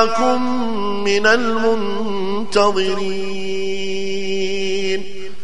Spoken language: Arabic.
معكم من المنتظرين.